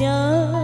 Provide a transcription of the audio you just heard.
家